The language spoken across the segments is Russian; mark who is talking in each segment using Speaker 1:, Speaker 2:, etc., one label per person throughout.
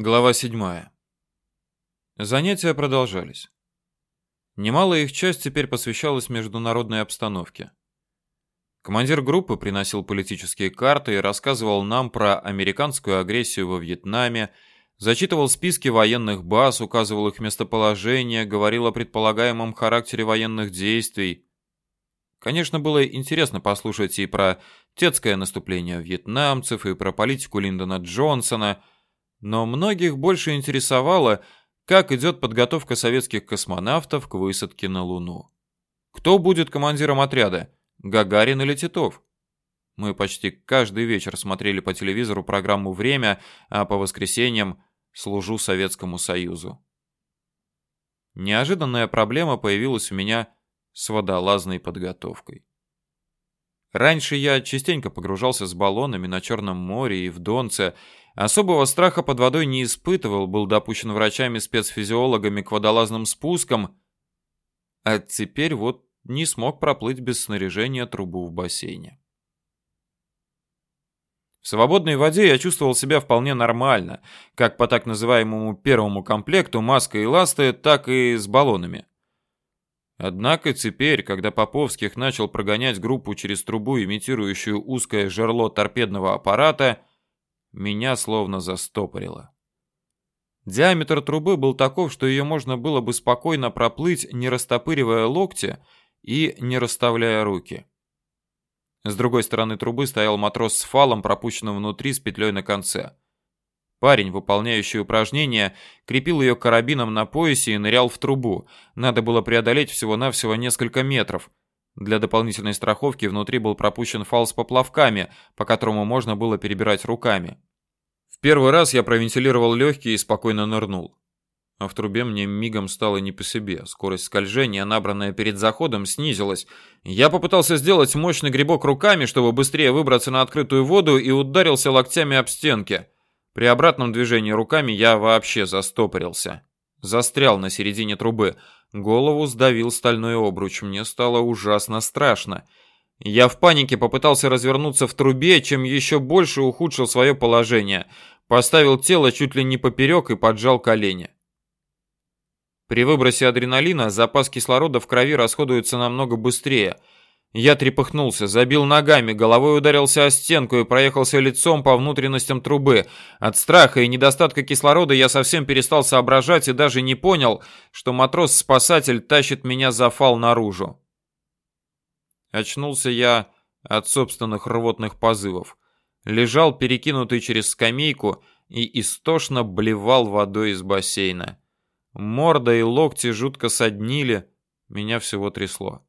Speaker 1: Глава 7. Занятия продолжались. Немалая их часть теперь посвящалась международной обстановке. Командир группы приносил политические карты и рассказывал нам про американскую агрессию во Вьетнаме, зачитывал списки военных баз, указывал их местоположение, говорил о предполагаемом характере военных действий. Конечно, было интересно послушать и про тетское наступление вьетнамцев, и про политику Линдона Джонсона – но многих больше интересовало, как идет подготовка советских космонавтов к высадке на Луну. Кто будет командиром отряда? Гагарин или Титов? Мы почти каждый вечер смотрели по телевизору программу «Время», а по воскресеньям «Служу Советскому Союзу». Неожиданная проблема появилась у меня с водолазной подготовкой. Раньше я частенько погружался с баллонами на Черном море и в Донце, Особого страха под водой не испытывал, был допущен врачами-спецфизиологами к водолазным спускам, а теперь вот не смог проплыть без снаряжения трубу в бассейне. В свободной воде я чувствовал себя вполне нормально, как по так называемому первому комплекту маска и ласты, так и с баллонами. Однако теперь, когда Поповских начал прогонять группу через трубу, имитирующую узкое жерло торпедного аппарата, меня словно застопорило. Диаметр трубы был таков, что ее можно было бы спокойно проплыть, не растопыривая локти и не расставляя руки. С другой стороны трубы стоял матрос с фалом, пропущенным внутри с петлей на конце. Парень, выполняющий упражнение, крепил ее карабином на поясе и нырял в трубу. Надо было преодолеть всего-навсего несколько метров. Для дополнительной страховки внутри был пропущен фал с поплавками, по которому можно было перебирать руками. В первый раз я провентилировал легкие и спокойно нырнул. А в трубе мне мигом стало не по себе. Скорость скольжения, набранная перед заходом, снизилась. Я попытался сделать мощный грибок руками, чтобы быстрее выбраться на открытую воду и ударился локтями об стенки. При обратном движении руками я вообще застопорился. Застрял на середине трубы. Голову сдавил стальной обруч. Мне стало ужасно страшно. Я в панике попытался развернуться в трубе, чем еще больше ухудшил свое положение. Поставил тело чуть ли не поперек и поджал колени. При выбросе адреналина запас кислорода в крови расходуется намного быстрее. Я трепыхнулся, забил ногами, головой ударился о стенку и проехался лицом по внутренностям трубы. От страха и недостатка кислорода я совсем перестал соображать и даже не понял, что матрос-спасатель тащит меня за фал наружу. Очнулся я от собственных рвотных позывов. Лежал перекинутый через скамейку и истошно блевал водой из бассейна. Морда и локти жутко соднили, меня всего трясло.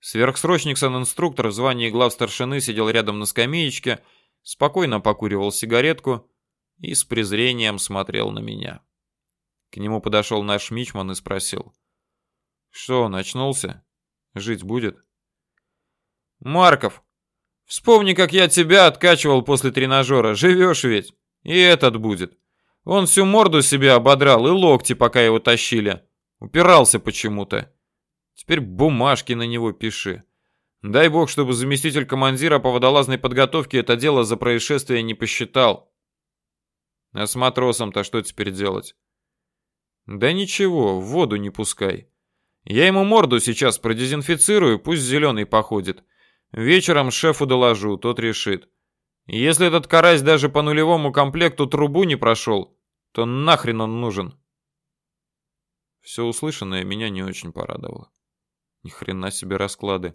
Speaker 1: Сверхсрочник сан-инструктор в звании главстаршины сидел рядом на скамеечке, спокойно покуривал сигаретку и с презрением смотрел на меня. К нему подошел наш мичман и спросил. «Что, он очнулся?» Жить будет? Марков, вспомни, как я тебя откачивал после тренажера. Живешь ведь. И этот будет. Он всю морду себе ободрал и локти, пока его тащили. Упирался почему-то. Теперь бумажки на него пиши. Дай бог, чтобы заместитель командира по водолазной подготовке это дело за происшествие не посчитал. А с матросом-то что теперь делать? Да ничего, в воду не пускай. Я ему морду сейчас продезинфицирую, пусть зеленый походит. Вечером шефу доложу, тот решит. Если этот карась даже по нулевому комплекту трубу не прошел, то нахрен он нужен? Все услышанное меня не очень порадовало. Ни хрена себе расклады.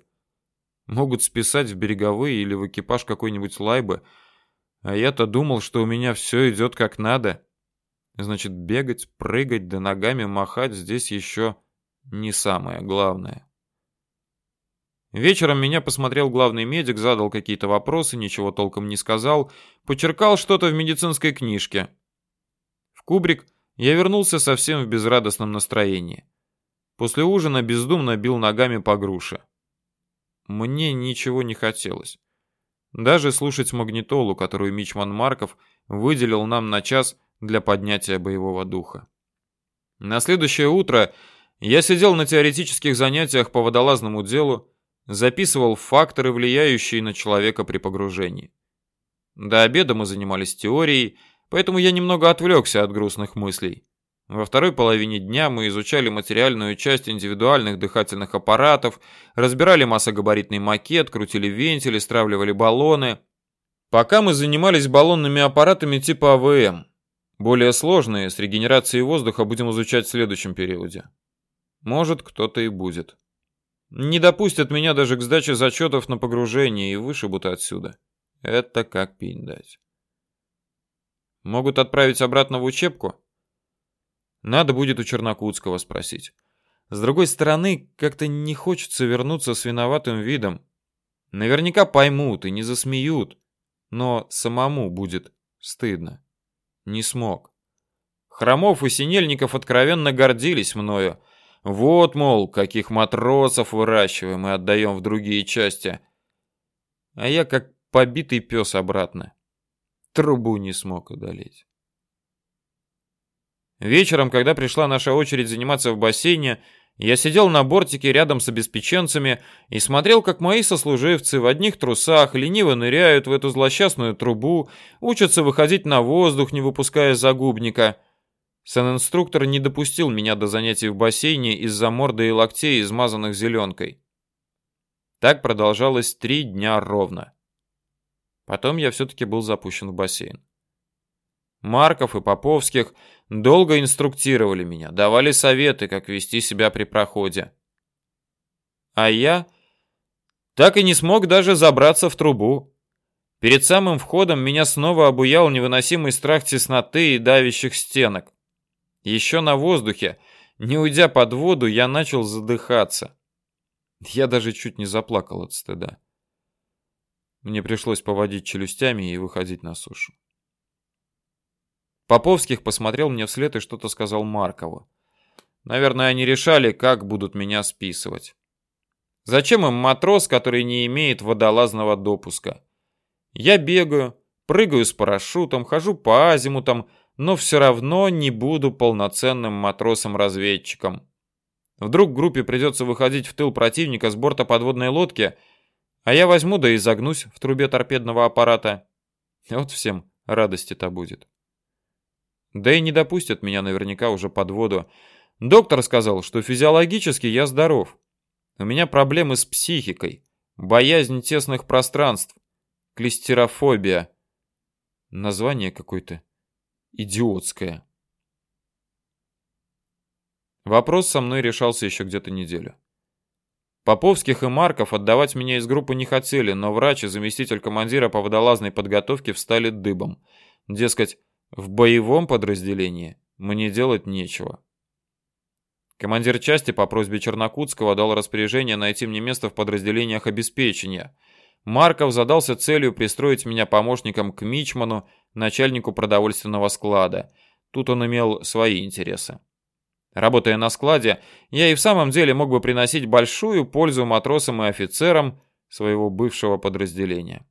Speaker 1: Могут списать в береговые или в экипаж какой-нибудь лайбы, а я-то думал, что у меня все идет как надо. Значит, бегать, прыгать да ногами махать здесь еще не самое главное. Вечером меня посмотрел главный медик, задал какие-то вопросы, ничего толком не сказал, почеркал что-то в медицинской книжке. В кубрик я вернулся совсем в безрадостном настроении. После ужина бездумно бил ногами по груше. Мне ничего не хотелось. Даже слушать магнитолу, которую Мичман Марков выделил нам на час для поднятия боевого духа. На следующее утро я сидел на теоретических занятиях по водолазному делу, записывал факторы, влияющие на человека при погружении. До обеда мы занимались теорией, Поэтому я немного отвлекся от грустных мыслей. Во второй половине дня мы изучали материальную часть индивидуальных дыхательных аппаратов, разбирали массогабаритный макет, крутили вентили, стравливали баллоны. Пока мы занимались баллонными аппаратами типа АВМ. Более сложные, с регенерацией воздуха, будем изучать в следующем периоде. Может, кто-то и будет. Не допустят меня даже к сдаче зачетов на погружение и вышибут отсюда. Это как пень дать. Могут отправить обратно в учебку? Надо будет у Чернокутского спросить. С другой стороны, как-то не хочется вернуться с виноватым видом. Наверняка поймут и не засмеют, но самому будет стыдно. Не смог. Хромов и Синельников откровенно гордились мною. Вот, мол, каких матросов выращиваем и отдаем в другие части. А я как побитый пес обратно. Трубу не смог одолеть. Вечером, когда пришла наша очередь заниматься в бассейне, я сидел на бортике рядом с обеспеченцами и смотрел, как мои сослуживцы в одних трусах лениво ныряют в эту злосчастную трубу, учатся выходить на воздух, не выпуская загубника. Сан-инструктор не допустил меня до занятий в бассейне из-за морды и локтей, измазанных зеленкой. Так продолжалось три дня ровно. Потом я все-таки был запущен в бассейн. Марков и Поповских долго инструктировали меня, давали советы, как вести себя при проходе. А я так и не смог даже забраться в трубу. Перед самым входом меня снова обуял невыносимый страх тесноты и давящих стенок. Еще на воздухе, не уйдя под воду, я начал задыхаться. Я даже чуть не заплакал от стыда. Мне пришлось поводить челюстями и выходить на сушу. Поповских посмотрел мне вслед и что-то сказал Маркову. Наверное, они решали, как будут меня списывать. Зачем им матрос, который не имеет водолазного допуска? Я бегаю, прыгаю с парашютом, хожу по азимутам, но все равно не буду полноценным матросом-разведчиком. Вдруг группе придется выходить в тыл противника с борта подводной лодки, а я возьму да и загнусь в трубе торпедного аппарата. Вот всем радости-то будет. Да и не допустят меня наверняка уже под воду. Доктор сказал, что физиологически я здоров. У меня проблемы с психикой, боязнь тесных пространств, клистерофобия. Название какое-то идиотское. Вопрос со мной решался еще где-то неделю. Поповских и Марков отдавать меня из группы не хотели, но врач и заместитель командира по водолазной подготовке встали дыбом. Дескать, в боевом подразделении мне делать нечего. Командир части по просьбе Чернокутского дал распоряжение найти мне место в подразделениях обеспечения. Марков задался целью пристроить меня помощником к Мичману, начальнику продовольственного склада. Тут он имел свои интересы. Работая на складе, я и в самом деле мог бы приносить большую пользу матросам и офицерам своего бывшего подразделения.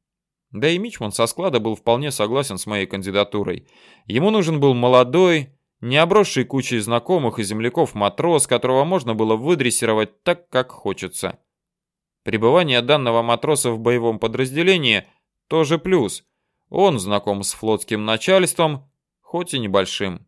Speaker 1: Да и Мичман со склада был вполне согласен с моей кандидатурой. Ему нужен был молодой, не обросший кучей знакомых и земляков матрос, которого можно было выдрессировать так, как хочется. Пребывание данного матроса в боевом подразделении тоже плюс. Он знаком с флотским начальством, хоть и небольшим.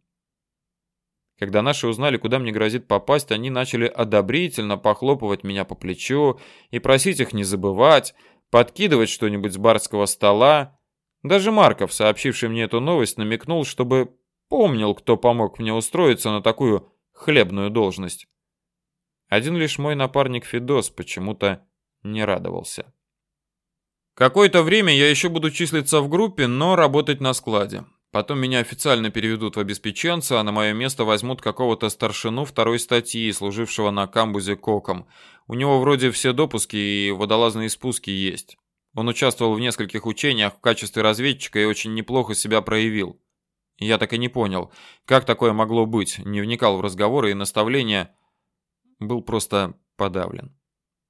Speaker 1: Когда наши узнали, куда мне грозит попасть, они начали одобрительно похлопывать меня по плечу и просить их не забывать, подкидывать что-нибудь с барского стола. Даже Марков, сообщивший мне эту новость, намекнул, чтобы помнил, кто помог мне устроиться на такую хлебную должность. Один лишь мой напарник Федос почему-то не радовался. Какое-то время я еще буду числиться в группе, но работать на складе. Потом меня официально переведут в обеспеченца, а на мое место возьмут какого-то старшину второй статьи, служившего на камбузе коком. У него вроде все допуски и водолазные спуски есть. Он участвовал в нескольких учениях в качестве разведчика и очень неплохо себя проявил. Я так и не понял, как такое могло быть, не вникал в разговоры и наставления, был просто подавлен.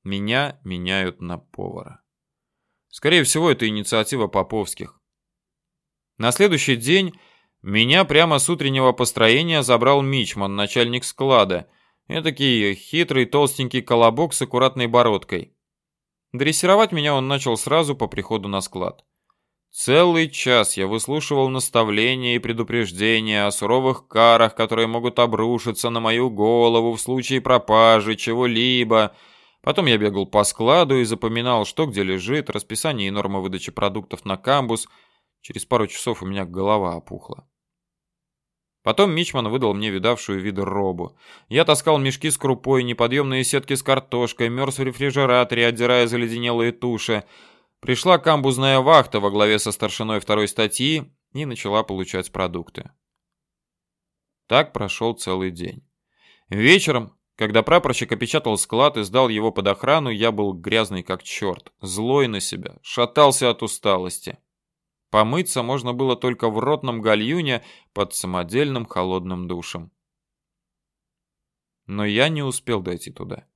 Speaker 1: Меня меняют на повара. Скорее всего, это инициатива Поповских. На следующий день меня прямо с утреннего построения забрал Мичман, начальник склада. Этакий хитрый толстенький колобок с аккуратной бородкой. Дрессировать меня он начал сразу по приходу на склад. Целый час я выслушивал наставления и предупреждения о суровых карах, которые могут обрушиться на мою голову в случае пропажи чего-либо. Потом я бегал по складу и запоминал, что где лежит, расписание и нормы выдачи продуктов на камбус. Через пару часов у меня голова опухла. Потом Мичман выдал мне видавшую виды робу. Я таскал мешки с крупой, неподъемные сетки с картошкой, мерз в рефрижераторе, отдирая заледенелые туши. Пришла камбузная вахта во главе со старшиной второй статьи и начала получать продукты. Так прошел целый день. Вечером, когда прапорщик опечатал склад и сдал его под охрану, я был грязный как черт, злой на себя, шатался от усталости. Помыться можно было только в ротном гальюне под самодельным холодным душем. Но я не успел дойти туда.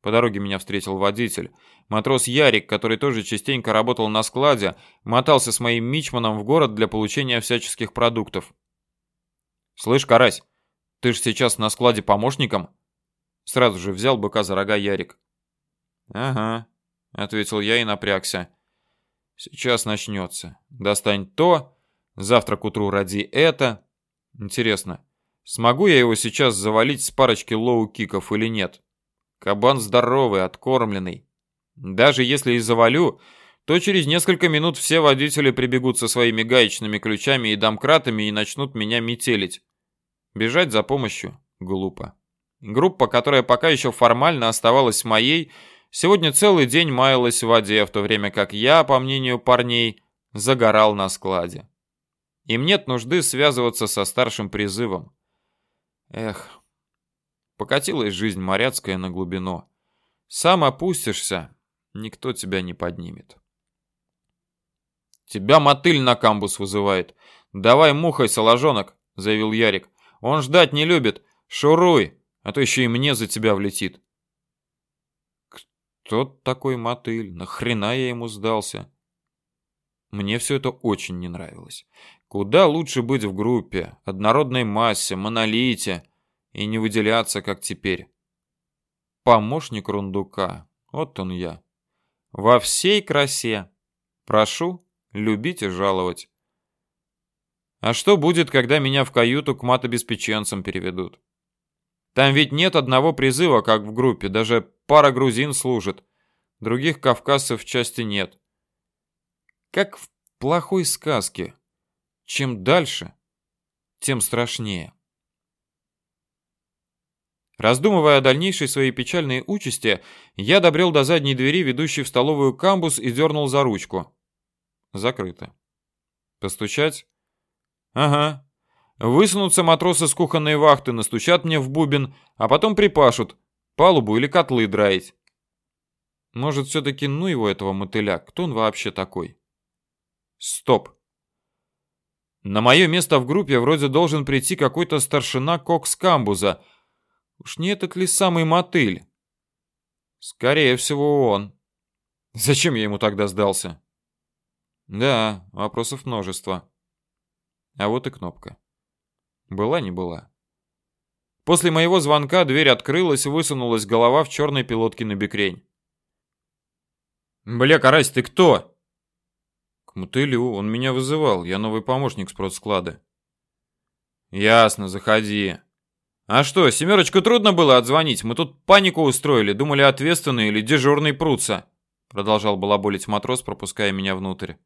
Speaker 1: По дороге меня встретил водитель. Матрос Ярик, который тоже частенько работал на складе, мотался с моим мичманом в город для получения всяческих продуктов. «Слышь, Карась, ты ж сейчас на складе помощником?» Сразу же взял быка за рога Ярик. «Ага», — ответил я и напрягся. «Сейчас начнется. Достань то, завтра к утру роди это. Интересно, смогу я его сейчас завалить с парочки лоу-киков или нет?» Кабан здоровый, откормленный. Даже если и завалю, то через несколько минут все водители прибегут со своими гаечными ключами и домкратами и начнут меня метелить. Бежать за помощью глупо. Группа, которая пока еще формально оставалась моей, сегодня целый день маялась в воде, в то время как я, по мнению парней, загорал на складе. Им нет нужды связываться со старшим призывом. Эх, Покатилась жизнь моряцкая на глубину. Сам опустишься, никто тебя не поднимет. Тебя мотыль на камбус вызывает. Давай мухой, соложонок, заявил Ярик. Он ждать не любит. Шуруй, а то еще и мне за тебя влетит. Кто такой мотыль? Нахрена я ему сдался? Мне все это очень не нравилось. Куда лучше быть в группе, однородной массе, монолите, и не выделяться, как теперь. Помощник рундука, вот он я. Во всей красе. Прошу, любить и жаловать. А что будет, когда меня в каюту к матобеспеченцам переведут? Там ведь нет одного призыва, как в группе, даже пара грузин служит. Других кавказцев в части нет. Как в плохой сказке. Чем дальше, тем страшнее. Раздумывая о дальнейшей своей печальной участи, я добрел до задней двери, ведущей в столовую камбус, и дернул за ручку. Закрыто. Постучать? Ага. Высунутся матросы с кухонной вахты, настучат мне в бубен, а потом припашут. Палубу или котлы драить. Может, все-таки ну его этого мотыля? Кто он вообще такой? Стоп. На мое место в группе вроде должен прийти какой-то старшина Кокс Камбуза — Уж не этот ли самый мотыль? Скорее всего, он. Зачем я ему тогда сдался? Да, вопросов множество. А вот и кнопка. Была не была. После моего звонка дверь открылась, высунулась голова в черной пилотке на бекрень. «Бля, Карась, ты кто?» «К мотылю, он меня вызывал, я новый помощник с продсклада». «Ясно, заходи». «А что, семерочку трудно было отзвонить? Мы тут панику устроили, думали ответственный или дежурный прутся», продолжал балаболить матрос, пропуская меня внутрь.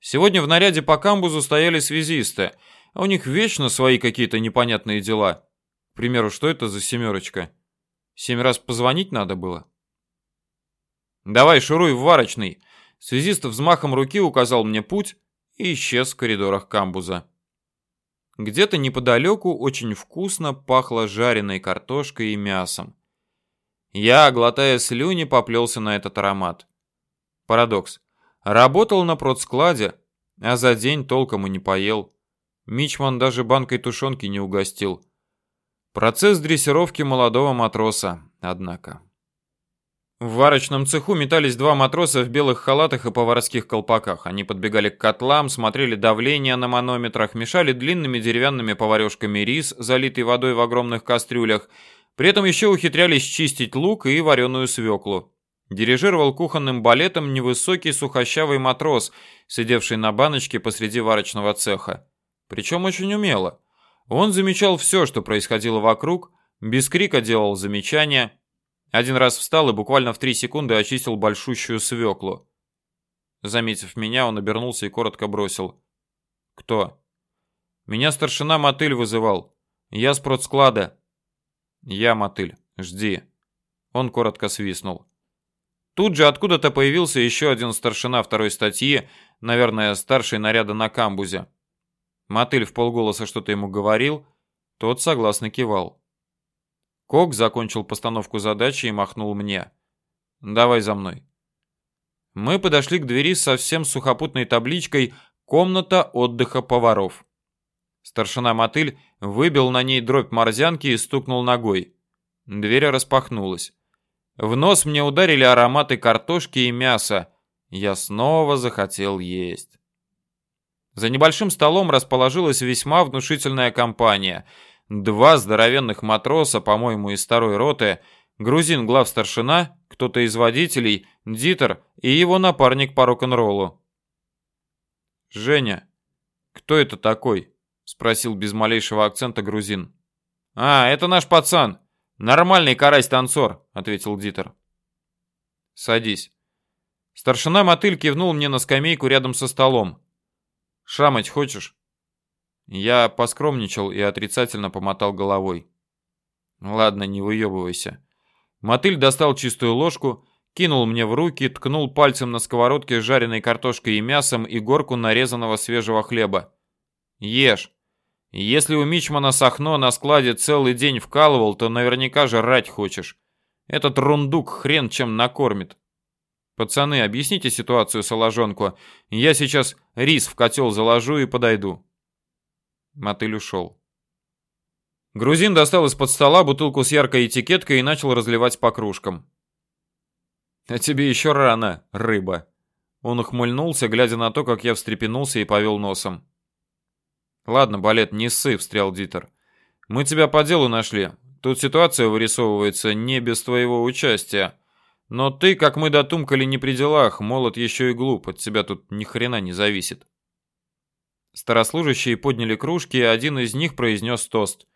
Speaker 1: Сегодня в наряде по камбузу стояли связисты, а у них вечно свои какие-то непонятные дела. К примеру, что это за семерочка? Семь раз позвонить надо было? «Давай, шуруй в варочный!» Связист взмахом руки указал мне путь и исчез в коридорах камбуза. Где-то неподалеку очень вкусно пахло жареной картошкой и мясом. Я, глотая слюни, поплелся на этот аромат. Парадокс. Работал на продскладе, а за день толком и не поел. Мичман даже банкой тушенки не угостил. Процесс дрессировки молодого матроса, однако. В варочном цеху метались два матроса в белых халатах и поварских колпаках. Они подбегали к котлам, смотрели давление на манометрах, мешали длинными деревянными поварешками рис, залитый водой в огромных кастрюлях. При этом еще ухитрялись чистить лук и вареную свеклу. дирижировал кухонным балетом невысокий сухощавый матрос, сидевший на баночке посреди варочного цеха. Причем очень умело. Он замечал все, что происходило вокруг, без крика делал замечания. Один раз встал и буквально в три секунды очистил большущую свеклу. Заметив меня, он обернулся и коротко бросил. «Кто?» «Меня старшина Мотыль вызывал. Я с продсклада». «Я Мотыль. Жди». Он коротко свистнул. Тут же откуда-то появился еще один старшина второй статьи, наверное, старший наряда на камбузе. Мотыль в полголоса что-то ему говорил, тот согласно кивал. Кок закончил постановку задачи и махнул мне. «Давай за мной». Мы подошли к двери с совсем сухопутной табличкой «Комната отдыха поваров». Старшина Мотыль выбил на ней дробь морзянки и стукнул ногой. Дверь распахнулась. В нос мне ударили ароматы картошки и мяса. Я снова захотел есть. За небольшим столом расположилась весьма внушительная компания. Два здоровенных матроса, по-моему, из второй роты, грузин главстаршина, кто-то из водителей, Дитер и его напарник по рок-н-роллу. «Женя, кто это такой?» — спросил без малейшего акцента грузин. «А, это наш пацан. Нормальный карась-танцор», — ответил Дитер. «Садись». Старшина Мотыль кивнул мне на скамейку рядом со столом. Шамать хочешь?» Я поскромничал и отрицательно помотал головой. «Ладно, не выебывайся». Мотыль достал чистую ложку, кинул мне в руки, ткнул пальцем на сковородке с жареной картошкой и мясом и горку нарезанного свежего хлеба. «Ешь. Если у Мичмана Сахно на складе целый день вкалывал, то наверняка жрать хочешь. Этот рундук хрен чем накормит. Пацаны, объясните ситуацию соложонку. Я сейчас рис в котел заложу и подойду. Мотыль ушел. Грузин достал из-под стола бутылку с яркой этикеткой и начал разливать по кружкам. «А тебе еще рано, рыба!» Он ухмыльнулся, глядя на то, как я встрепенулся и повел носом. «Ладно, балет, не ссы», — встрял Дитер. «Мы тебя по делу нашли. Тут ситуация вырисовывается не без твоего участия. Но ты, как мы дотумкали, не при делах, молод еще и глуп, от тебя тут ни хрена не зависит. Старослужащие подняли кружки, и один из них произнес тост.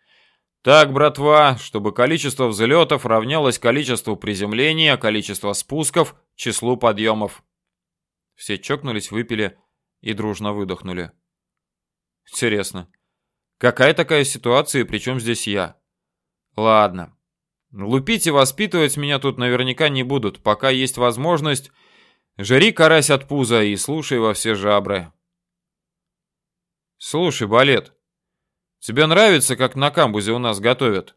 Speaker 1: Так, братва, чтобы количество взлетов равнялось количеству приземлений, а количество спусков — числу подъемов. Все чокнулись, выпили и дружно выдохнули. Интересно, какая такая ситуация и при чем здесь я? Ладно, Лупить и воспитывать меня тут наверняка не будут, пока есть возможность. Жри карась от пуза и слушай во все жабры. Слушай, Балет, тебе нравится, как на камбузе у нас готовят?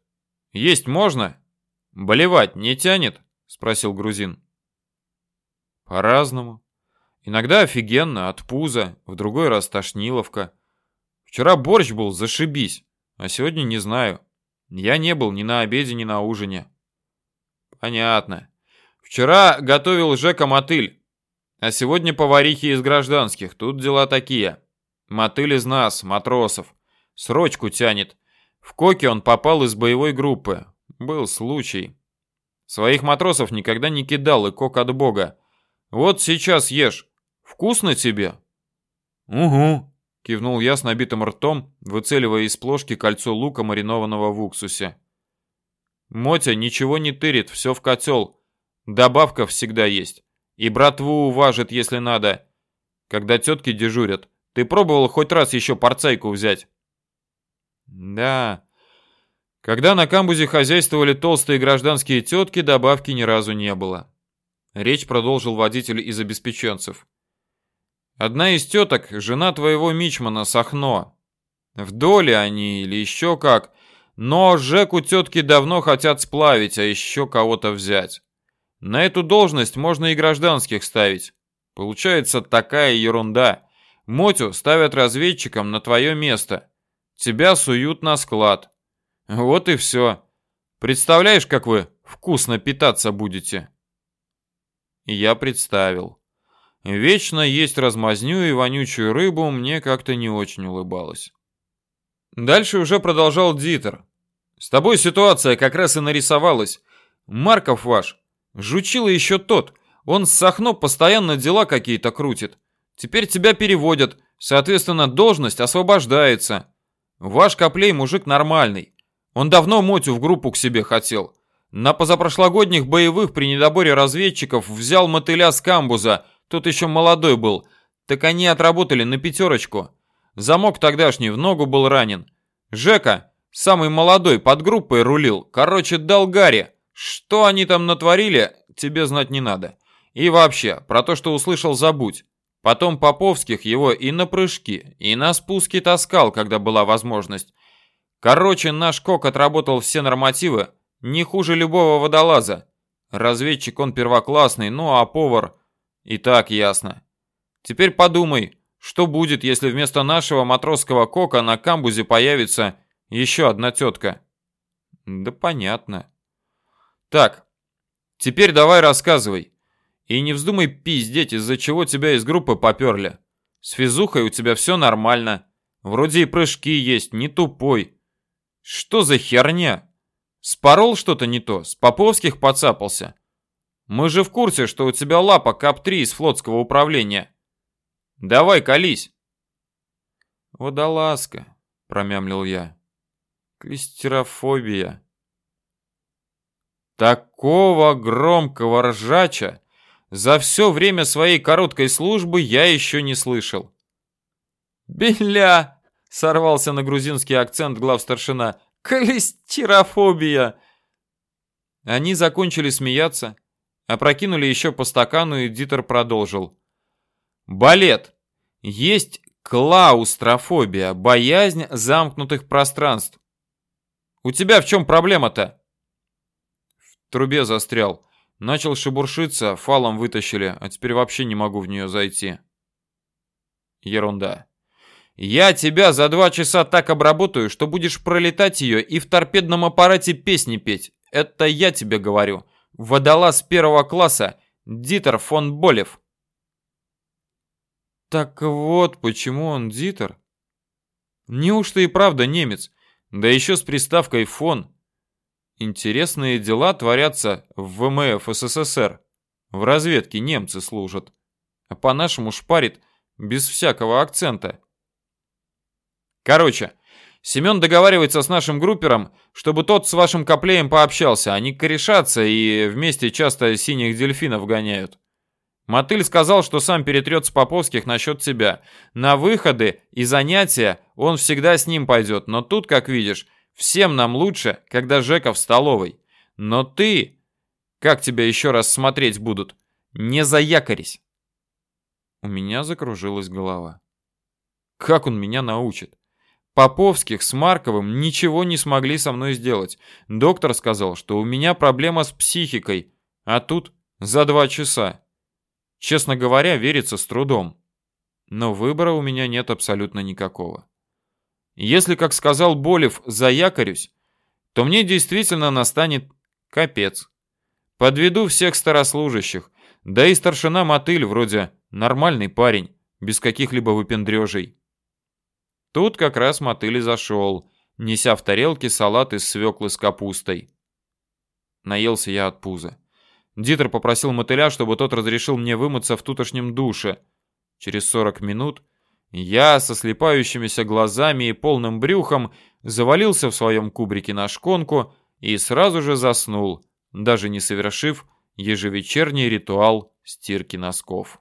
Speaker 1: Есть можно? Болевать не тянет? Спросил грузин. По-разному. Иногда офигенно, от пуза, в другой раз тошниловка. Вчера борщ был, зашибись, а сегодня не знаю. Я не был ни на обеде, ни на ужине. Понятно. Вчера готовил Жека мотыль, а сегодня поварихи из гражданских. Тут дела такие. Мотыль из нас, матросов. Срочку тянет. В Коке он попал из боевой группы. Был случай. Своих матросов никогда не кидал, и Кок от бога. Вот сейчас ешь. Вкусно тебе? Угу. Кивнул я с набитым ртом, выцеливая из плошки кольцо лука, маринованного в уксусе. Мотя ничего не тырит, все в котел. Добавка всегда есть. И братву уважит, если надо. Когда тетки дежурят. Ты пробовал хоть раз еще порцайку взять? Да. Когда на камбузе хозяйствовали толстые гражданские тетки, добавки ни разу не было. Речь продолжил водитель из обеспеченцев. Одна из теток – жена твоего мичмана Сахно. В доле они или еще как. Но Жеку тетки давно хотят сплавить, а еще кого-то взять. На эту должность можно и гражданских ставить. Получается такая ерунда. Мотю ставят разведчиком на твое место. Тебя суют на склад. Вот и все. Представляешь, как вы вкусно питаться будете? Я представил. Вечно есть размазню и вонючую рыбу мне как-то не очень улыбалось. Дальше уже продолжал Дитер. С тобой ситуация как раз и нарисовалась. Марков ваш Жучила еще тот. Он с Сахно постоянно дела какие-то крутит. Теперь тебя переводят, соответственно, должность освобождается. Ваш Коплей мужик нормальный. Он давно Мотю в группу к себе хотел. На позапрошлогодних боевых при недоборе разведчиков взял мотыля с камбуза, тот еще молодой был. Так они отработали на пятерочку. Замок тогдашний в ногу был ранен. Жека, самый молодой, под группой рулил. Короче, дал Гарри. Что они там натворили, тебе знать не надо. И вообще, про то, что услышал, забудь. Потом Поповских его и на прыжки, и на спуски таскал, когда была возможность. Короче, наш кок отработал все нормативы, не хуже любого водолаза. Разведчик он первоклассный, ну а повар и так ясно. Теперь подумай, что будет, если вместо нашего матросского кока на камбузе появится еще одна тетка? Да понятно. Так, теперь давай рассказывай. И не вздумай пиздеть, из-за чего тебя из группы поперли. С физухой у тебя все нормально. Вроде и прыжки есть, не тупой. Что за херня? Спорол что-то не то, с Поповских подцапался. Мы же в курсе, что у тебя лапа КАП-3 из флотского управления. Давай, колись. Водолазка, промямлил я. Клистерофобия. Такого громкого ржача за все время своей короткой службы я еще не слышал. «Беля!» — сорвался на грузинский акцент главстаршина. «Колестерофобия!» Они закончили смеяться, опрокинули еще по стакану, и Дитер продолжил. «Балет! Есть клаустрофобия, боязнь замкнутых пространств. У тебя в чем проблема-то?» В трубе застрял. Начал шебуршиться, фалом вытащили, а теперь вообще не могу в нее зайти. Ерунда. Я тебя за два часа так обработаю, что будешь пролетать ее и в торпедном аппарате песни петь. Это я тебе говорю. Водолаз первого класса, Дитер фон Болев. Так вот, почему он Дитер? Неужто и правда немец? Да еще с приставкой фон. Интересные дела творятся в ВМФ СССР. В разведке немцы служат. А по-нашему шпарит без всякого акцента. Короче, Семен договаривается с нашим группером, чтобы тот с вашим коплеем пообщался. Они корешатся и вместе часто синих дельфинов гоняют. Мотыль сказал, что сам перетрет с Поповских насчет тебя. На выходы и занятия он всегда с ним пойдет, но тут, как видишь, Всем нам лучше, когда Жека в столовой. Но ты... Как тебя еще раз смотреть будут? Не заякорись. У меня закружилась голова. Как он меня научит? Поповских с Марковым ничего не смогли со мной сделать. Доктор сказал, что у меня проблема с психикой, а тут за два часа. Честно говоря, верится с трудом. Но выбора у меня нет абсолютно никакого. Если, как сказал Болев, заякорюсь, то мне действительно настанет капец. Подведу всех старослужащих, да и старшина Мотыль вроде нормальный парень, без каких-либо выпендрежей. Тут как раз Мотыль и зашел, неся в тарелке салат из свеклы с капустой. Наелся я от пуза. Дитер попросил мотыля, чтобы тот разрешил мне вымыться в тутошнем душе. Через 40 минут я со слепающимися глазами и полным брюхом завалился в своем кубрике на шконку и сразу же заснул, даже не совершив ежевечерний ритуал стирки носков.